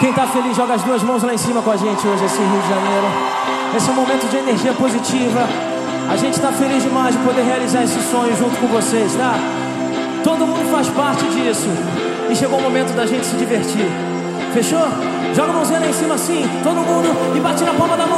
Quem tá feliz, joga as duas mãos lá em cima com a gente hoje, esse Rio de Janeiro. Esse é um momento de energia positiva. A gente tá feliz demais de poder realizar esse sonho junto com vocês, tá? Todo mundo faz parte disso. E chegou o momento da gente se divertir. Fechou? Joga a mãozinha lá em cima assim, todo mundo, e bate na palma da mão,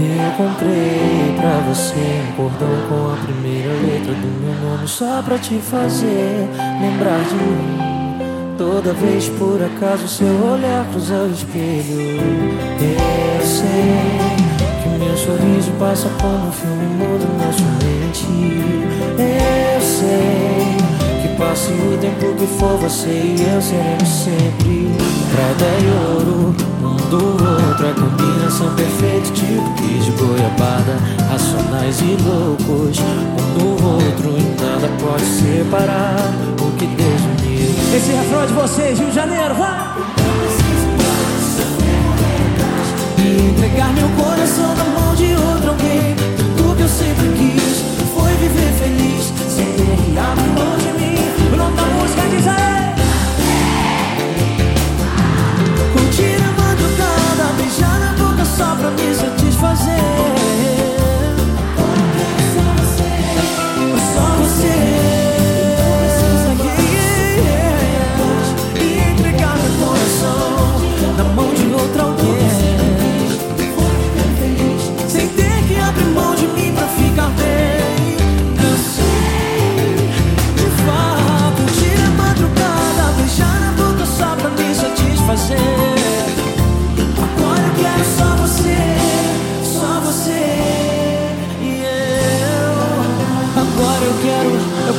Eu comprei pra você um cordão com a primeira letra do meu nome Só pra te fazer lembrar de mim. Toda vez por acaso seu olhar cruza o espelho. Eu sei que meu sorriso passa como um filme mudo na sua mente. Eu sei que passe o tempo que for você e eu seremos sempre Prata e ouro, um do outro Combinação perfeita tipo que de goiabada. Racionais e loucos, um do outro E nada pode separar o que Deus uniu. Esse refrão é de vocês, Rio de Janeiro, vai! E entregar meu coração na mão de outro alguém Tudo que eu sempre quis music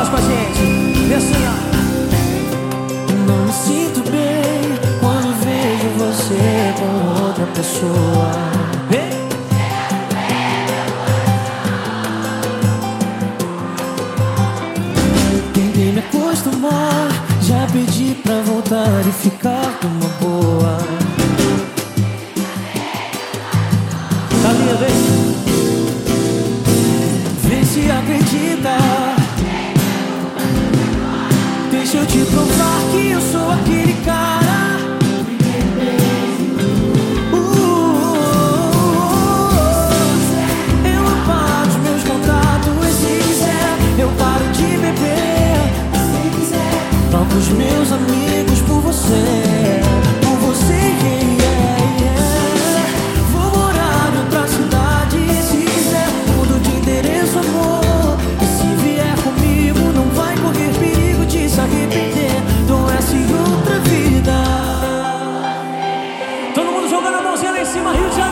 voz pra gente. Vê assim, ó. Não me sinto bem quando vejo você com outra pessoa. Ei. Tentei me acostumar, já pedi pra voltar e ficar numa boa. Tá linda, vem. Vê se acredita. Deixa eu te provar que eu sou aquele cara. Uh, uh, uh, uh. eu paro os meus contatos e se quiser, eu paro de beber. se quiser, os meus amigos. 小马虎张